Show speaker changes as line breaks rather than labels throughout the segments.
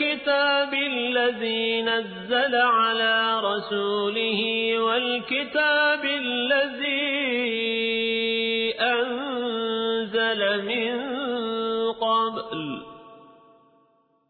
والكتاب الذي نزل على رسوله والكتاب الذي أنزل من قبل.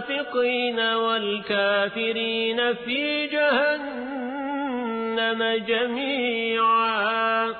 المنافقين والكافرين في جهنم جميعا.